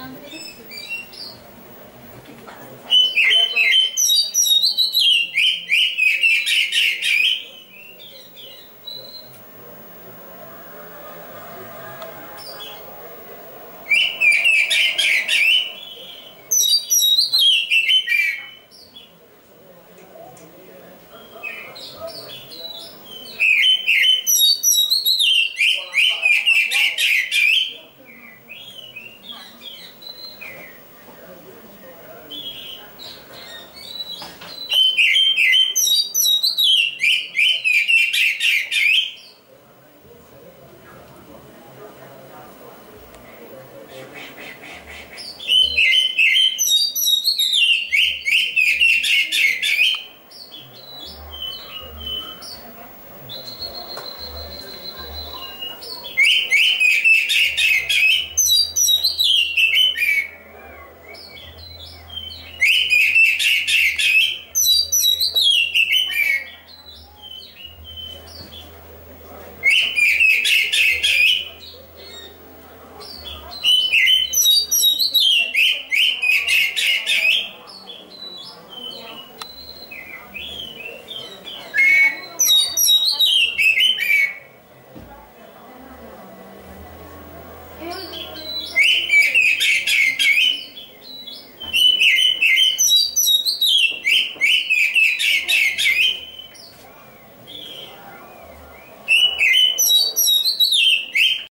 감사합니다.